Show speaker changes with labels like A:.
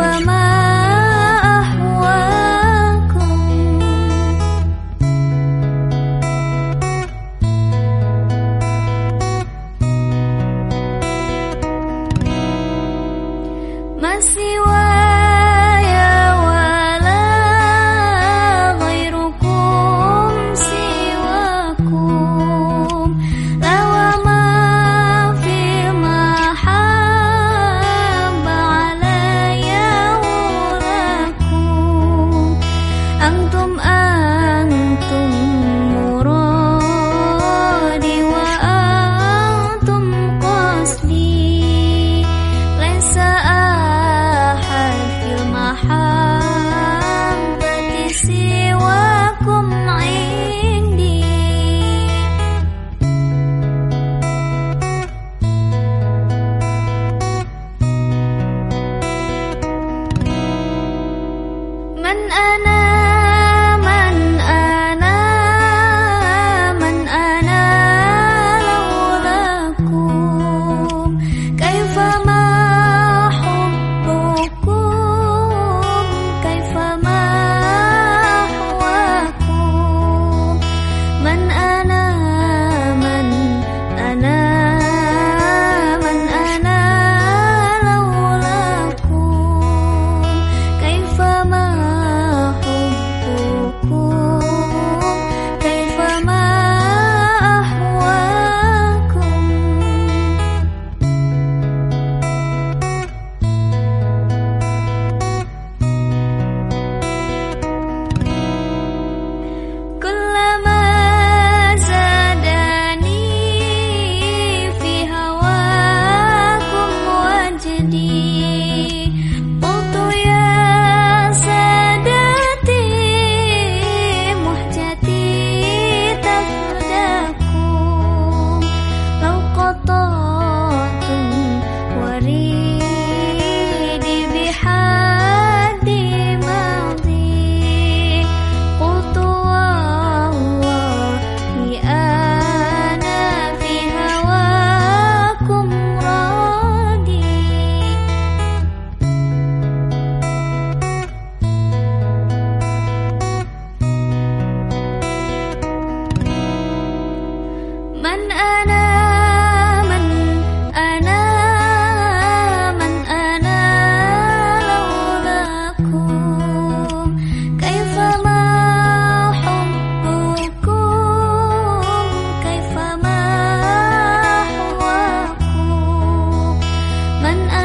A: pemain من أنا 晚安。